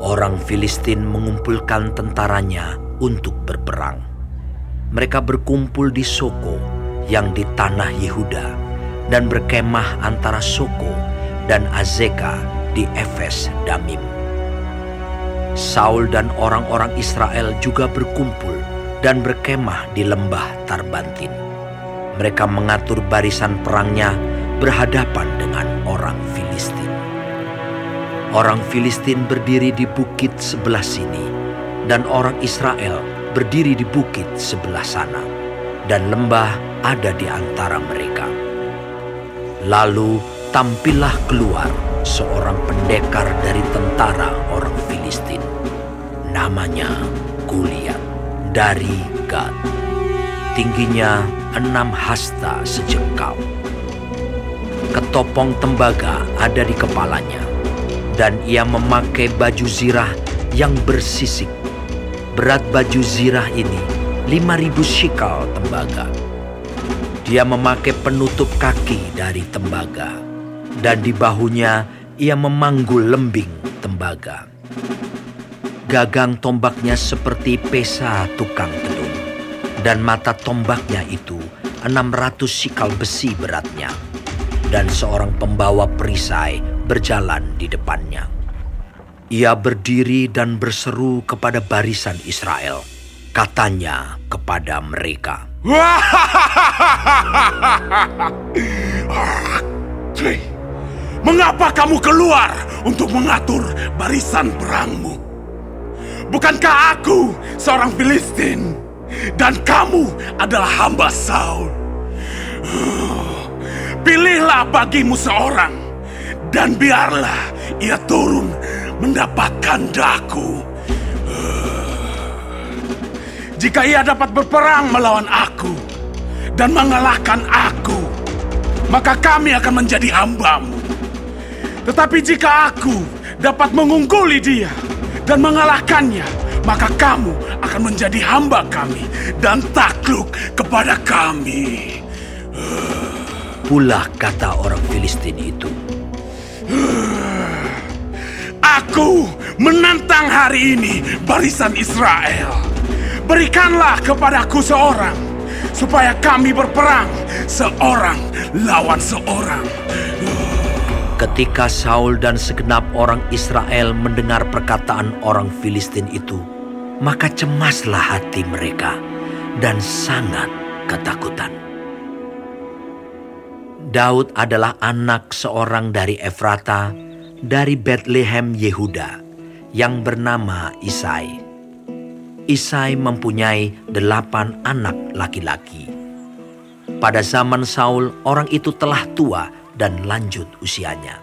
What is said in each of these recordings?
orang Filistin mengumpulkan tentaranya untuk berperang. Mereka berkumpul di Soko yang di tanah Yehuda dan berkemah antara Soko dan Azeka di Efes Damim. Saul dan orang-orang Israel juga berkumpul dan berkemah di lembah Tarbantin. Mereka mengatur barisan perangnya berhadapan dengan orang Filistin. Orang Filistin berdiri di bukit sebelah sini, dan orang Israel berdiri di bukit sebelah sana, dan lembah ada di antara mereka. Lalu tampillah keluar seorang pendekar dari tentara orang Filistin. Namanya Goliat dari Gad. Tingginya enam hasta sejengkal. Ketopong tembaga ada di kepalanya, dan ia memakai baju zirah yang bersisik. Berat baju zirah ini lima ribu shikal tembaga. Dia memakai penutup kaki dari tembaga, dan di bahunya ia memanggul lembing tembaga. Gagang tombaknya seperti pesa tukang tenun, dan mata tombaknya itu 600 sikal besi beratnya, dan seorang pembawa perisai berjalan di depannya. Ia berdiri dan berseru kepada barisan Israel. Katanya kepada mereka, Mengapa kamu keluar untuk mengatur barisan perangmu? Bukankah aku seorang Filistin dan kamu adalah hamba Saul? Pilihlah bagimu seorang dan biarlah ia turun mendapatkan daku. Jika ia dapat berperang melawan aku dan mengalahkan aku, maka kami akan menjadi hambamu. Tetapi jika aku dapat mengungguli dia, dan mengalahkannya, maka kamu akan menjadi hamba kami dan takluk kepada kami. Pula kata orang Filistin itu, Aku menantang hari ini barisan Israel. Berikanlah kepadaku seorang, supaya kami berperang seorang lawan seorang. Ketika Saul dan segenap orang Israel mendengar perkataan orang Filistin itu, maka cemaslah hati mereka dan sangat ketakutan. Daud adalah anak seorang dari Efrata dari Bethlehem Yehuda yang bernama Isai. Isai mempunyai delapan anak laki-laki. Pada zaman Saul, orang itu telah tua dan lanjut usianya.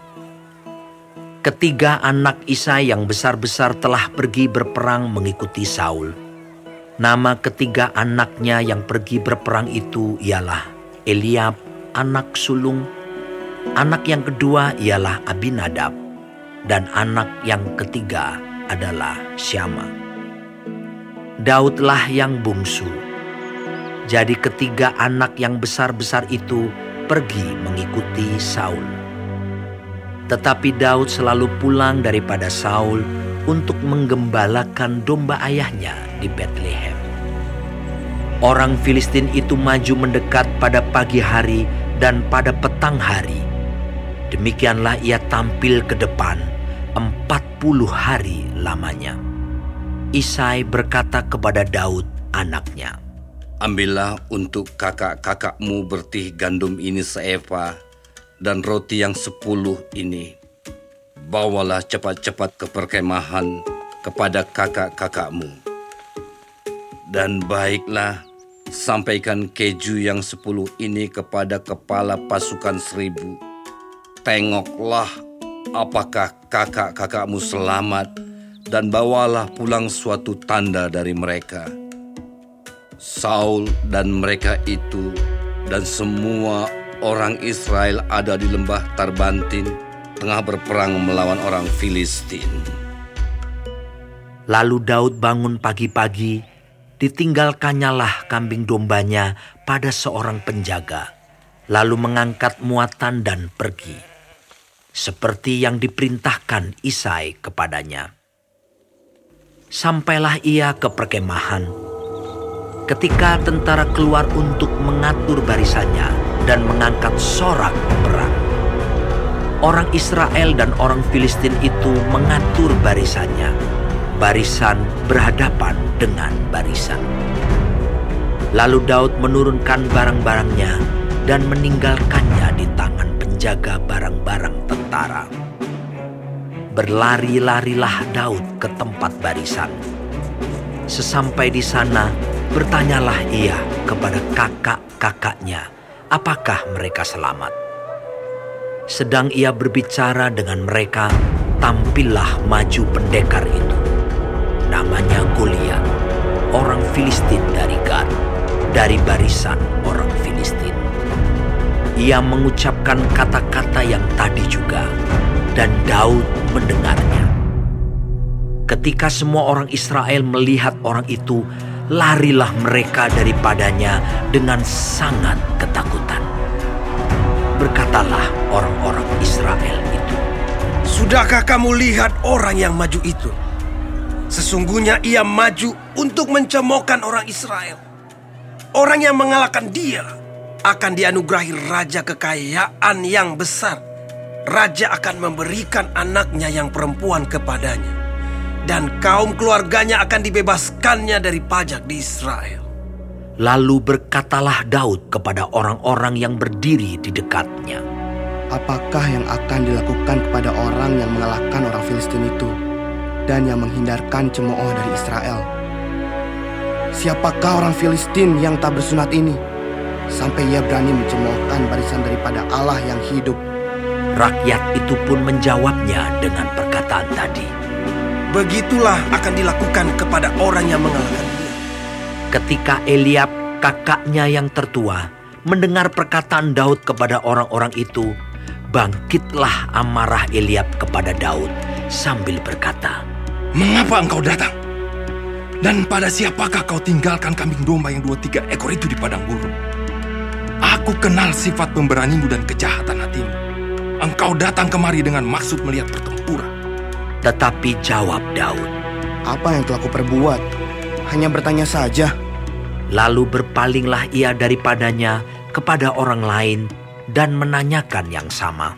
Ketiga anak Isai yang besar-besar telah pergi berperang mengikuti Saul. Nama ketiga anaknya yang pergi berperang itu ialah Eliab, anak sulung. Anak yang kedua ialah Abinadab. Dan anak yang ketiga adalah Syama. Daudlah yang bungsu. Jadi ketiga anak yang besar-besar itu pergi mengikuti Saul. Tetapi Daud selalu pulang daripada Saul untuk menggembalakan domba ayahnya di Bethlehem. Orang Filistin itu maju mendekat pada pagi hari dan pada petang hari. Demikianlah ia tampil ke depan empat puluh hari lamanya. Isai berkata kepada Daud anaknya, Ambillah untuk kakak-kakakmu bertih gandum ini seeva dan roti yang sepuluh ini. Bawalah cepat-cepat ke perkemahan kepada kakak-kakakmu. Dan baiklah, sampaikan keju yang sepuluh ini kepada kepala pasukan seribu. Tengoklah apakah kakak-kakakmu selamat dan bawalah pulang suatu tanda dari mereka.' Saul dan mereka itu dan semua orang Israel ada di lembah Tarbantin tengah berperang melawan orang Filistin. Lalu Daud bangun pagi-pagi, ditinggalkannya lah kambing dombanya pada seorang penjaga, lalu mengangkat muatan dan pergi. Seperti yang diperintahkan Isai kepadanya. Sampailah ia ke perkemahan. Ketika tentara keluar untuk mengatur barisannya dan mengangkat sorak perang. Orang Israel dan orang Filistin itu mengatur barisannya. Barisan berhadapan dengan barisan. Lalu Daud menurunkan barang-barangnya dan meninggalkannya di tangan penjaga barang-barang tentara. Berlari-larilah Daud ke tempat barisan. Sesampai di sana, bertanyalah ia kepada kakak-kakaknya, apakah mereka selamat. Sedang ia berbicara dengan mereka, tampillah maju pendekar itu. Namanya Goliat, orang Filistin dari Gad, dari barisan orang. Ia mengucapkan kata-kata yang tadi juga, dan Daud mendengarnya. Ketika semua orang Israel melihat orang itu, larilah mereka daripadanya dengan sangat ketakutan. Berkatalah orang-orang Israel itu, Sudahkah kamu lihat orang yang maju itu? Sesungguhnya ia maju untuk mencemoohkan orang Israel. Orang yang mengalahkan dia akan dianugerahi raja kekayaan yang besar raja akan memberikan anaknya yang perempuan kepadanya, dan kaum keluarganya akan dibebaskannya dari pajak di Israel. Lalu berkatalah Daud kepada orang-orang yang berdiri di dekatnya, Apakah yang akan dilakukan kepada orang yang mengalahkan orang Filistin itu dan yang menghindarkan cemooh dari Israel? Siapakah orang Filistin yang tak bersunat ini sampai ia berani mencemoohkan barisan daripada Allah yang hidup Rakyat itu pun menjawabnya dengan perkataan tadi. Begitulah akan dilakukan kepada orang yang mengalahkan dia. Ketika Eliab, kakaknya yang tertua, mendengar perkataan Daud kepada orang-orang itu, bangkitlah amarah Eliab kepada Daud sambil berkata, Mengapa engkau datang? Dan pada siapakah kau tinggalkan kambing domba yang dua tiga ekor itu di padang gurun? Aku kenal sifat pemberanimu dan kejahatan hatimu. Engkau datang kemari dengan maksud melihat pertempuran. Tetapi jawab Daud, Apa yang telah kuperbuat? Hanya bertanya saja. Lalu berpalinglah ia daripadanya kepada orang lain dan menanyakan yang sama.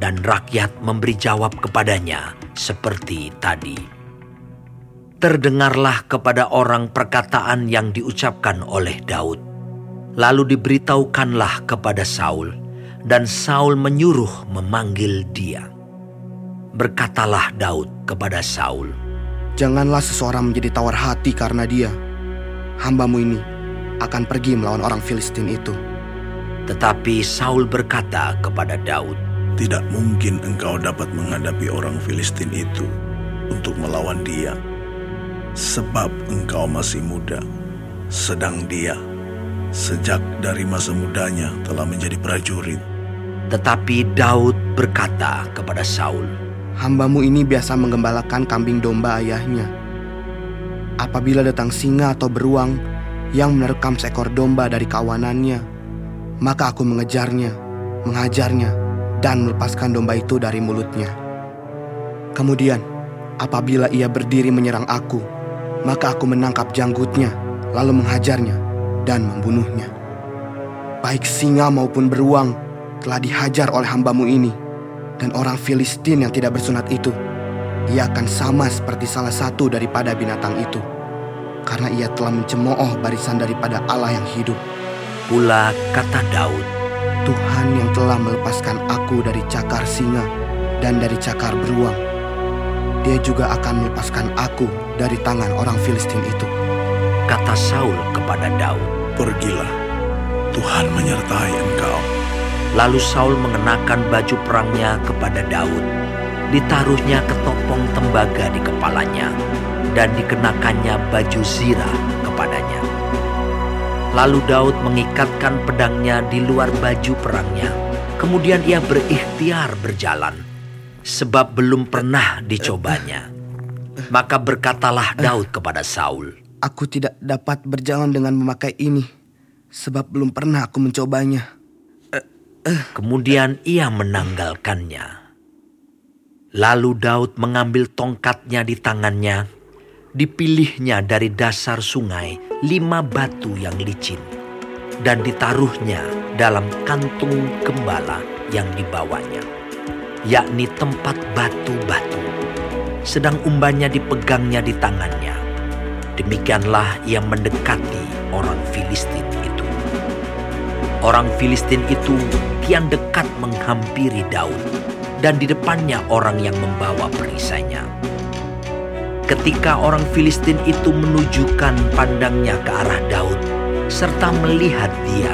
Dan rakyat memberi jawab kepadanya seperti tadi. Terdengarlah kepada orang perkataan yang diucapkan oleh Daud. Lalu diberitahukanlah kepada Saul dan Saul menyuruh memanggil dia. Berkatalah Daud kepada Saul, Janganlah seseorang menjadi tawar hati karena dia. Hambamu ini akan pergi melawan orang Filistin itu. tetapi Saul berkata kepada Daud, Tidak mungkin engkau dapat menghadapi orang Filistin itu untuk melawan dia. Sebab engkau masih muda, sedang dia sejak dari masa mudanya telah menjadi prajurit. Tetapi Daud berkata kepada Saul, Hambamu ini biasa menggembalakan kambing domba ayahnya. Apabila datang singa atau beruang yang menerkam seekor domba dari kawanannya, maka aku mengejarnya, menghajarnya, dan melepaskan domba itu dari mulutnya. Kemudian, apabila ia berdiri menyerang aku, maka aku menangkap janggutnya, lalu menghajarnya dan membunuhnya. Baik singa maupun beruang telah dihajar oleh hambamu ini, dan orang Filistin yang tidak bersunat itu, ia akan sama seperti salah satu daripada binatang itu, karena ia telah mencemooh barisan daripada Allah yang hidup. pula kata Daud, Tuhan yang telah melepaskan aku dari cakar singa dan dari cakar beruang. Dia juga akan melepaskan aku dari tangan orang Filistin itu. kata Saul kepada Daud. Pergilah, Tuhan menyertai engkau. Lalu Saul mengenakan baju perangnya kepada Daud. Ditaruhnya ketopong tembaga di kepalanya dan dikenakannya baju zirah kepadanya. Lalu Daud mengikatkan pedangnya di luar baju perangnya. Kemudian ia berikhtiar berjalan, sebab belum pernah dicobanya. Maka berkatalah Daud kepada Saul, Aku tidak dapat berjalan dengan memakai ini, sebab belum pernah aku mencobanya. Kemudian ia menanggalkannya. Lalu Daud mengambil tongkatnya di tangannya dipilihnya dari dasar sungai lima batu yang licin dan ditaruhnya dalam kantung gembala yang dibawanya, yakni tempat batu-batu. Sedang umbannya dipegangnya di tangannya. Demikianlah ia mendekati orang Filistin itu. Orang Filistin itu kian dekat menghampiri Daud dan di depannya orang yang membawa perisainya. Ketika orang Filistin itu menunjukkan pandangnya ke arah Daud serta melihat dia,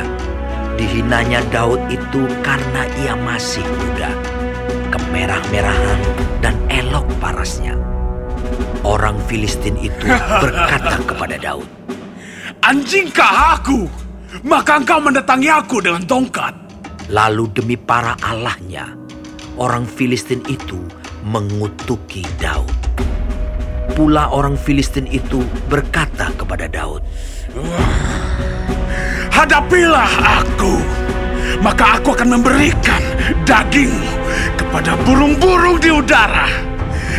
dihinanya Daud itu karena ia masih muda, kemerah-merahan dan elok parasnya. Orang Filistin itu berkata kepada Daud, Anjingkah aku? Maka engkau mendatangi aku dengan tongkat. Lalu demi para allahnya, orang Filistin itu mengutuki Daud. Pula orang Filistin itu berkata kepada Daud, Hadapilah aku, maka aku akan memberikan dagingmu kepada burung-burung di udara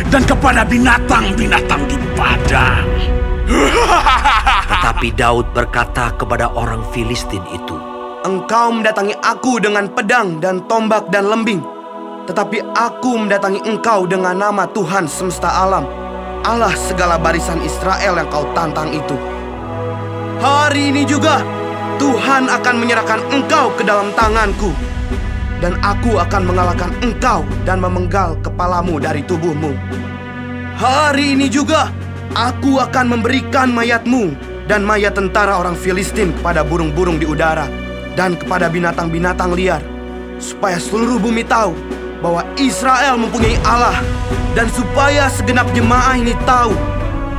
dan kepada binatang-binatang di padang. Tetapi Daud berkata kepada orang Filistin itu, Engkau mendatangi aku dengan pedang dan tombak dan lembing. Tetapi aku mendatangi engkau dengan nama Tuhan semesta alam. Allah segala barisan Israel yang kau tantang itu. Hari ini juga Tuhan akan menyerahkan engkau ke dalam tanganku. Dan aku akan mengalahkan engkau dan memenggal kepalamu dari tubuhmu. Hari ini juga aku akan memberikan mayatmu dan mayat tentara orang Filistin kepada burung-burung di udara dan kepada binatang-binatang liar, supaya seluruh bumi tahu bahwa Israel mempunyai Allah dan supaya segenap jemaah ini tahu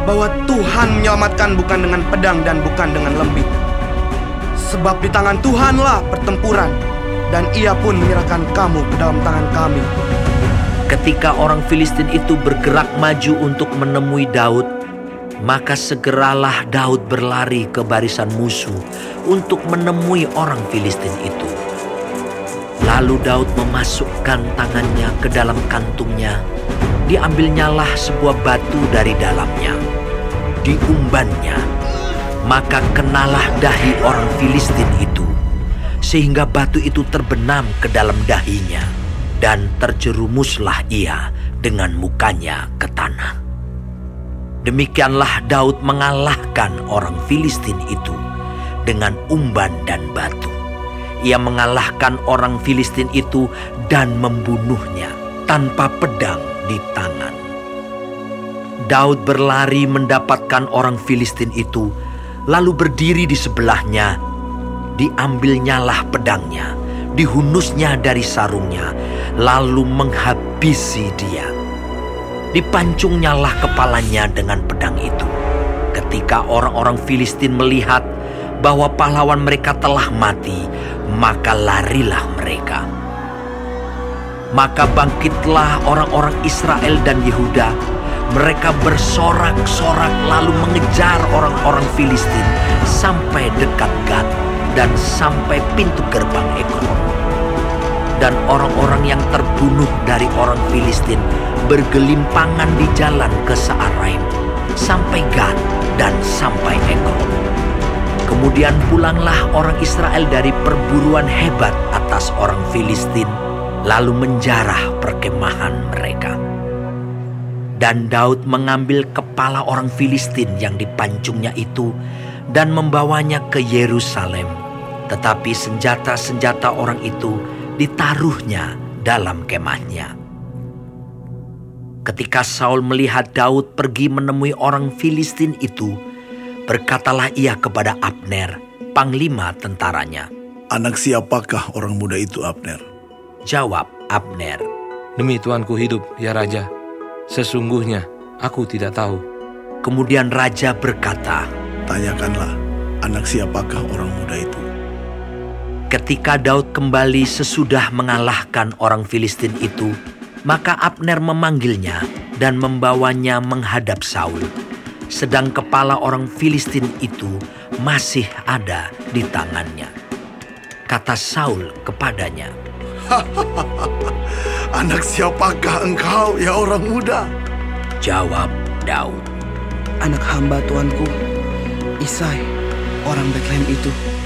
bahwa Tuhan menyelamatkan bukan dengan pedang dan bukan dengan lembing. Sebab di tangan Tuhanlah pertempuran dan ia pun menyerahkan kamu ke dalam tangan kami. ketika orang Filistin itu bergerak maju untuk menemui Daud, maka segeralah Daud berlari ke barisan musuh untuk menemui orang Filistin itu. Lalu Daud memasukkan tangannya ke dalam kantungnya. Diambilnyalah sebuah batu dari dalamnya. Diumbannya. Maka kenalah dahi orang Filistin itu. Sehingga batu itu terbenam ke dalam dahinya. Dan terjerumuslah ia dengan mukanya ke tanah. Demikianlah Daud mengalahkan orang Filistin itu dengan umban dan batu. Ia mengalahkan orang Filistin itu dan membunuhnya tanpa pedang di tangan. Daud berlari mendapatkan orang Filistin itu, lalu berdiri di sebelahnya. Diambilnyalah pedangnya, dihunusnya dari sarungnya, lalu menghabisi dia. Dipancungnyalah kepalanya dengan pedang itu. Ketika orang-orang Filistin melihat bahwa pahlawan mereka telah mati, maka larilah mereka. Maka bangkitlah orang-orang Israel dan Yehuda. Mereka bersorak-sorak lalu mengejar orang-orang Filistin sampai dekat Gad dan sampai pintu gerbang Ekron dan orang-orang yang terbunuh dari orang Filistin bergelimpangan di jalan ke Saaraim sampai Gad dan sampai Ekron. Kemudian pulanglah orang Israel dari perburuan hebat atas orang Filistin lalu menjarah perkemahan mereka. Dan Daud mengambil kepala orang Filistin yang dipancungnya itu dan membawanya ke Yerusalem. Tetapi senjata-senjata orang itu ditaruhnya dalam kemahnya. Ketika Saul melihat Daud pergi menemui orang Filistin itu, berkatalah ia kepada Abner, panglima tentaranya. Anak siapakah orang muda itu, Abner? Jawab Abner, Demi Tuanku hidup, ya Raja. Sesungguhnya aku tidak tahu. Kemudian raja berkata, Tanyakanlah, anak siapakah orang muda itu? Ketika Daud kembali sesudah mengalahkan orang Filistin itu, maka Abner memanggilnya dan membawanya menghadap Saul. Sedang kepala orang Filistin itu masih ada di tangannya. Kata Saul kepadanya, Anak siapakah engkau, ya orang muda? jawab Daud, anak hamba tuanku, Isai, orang Bethlehem itu.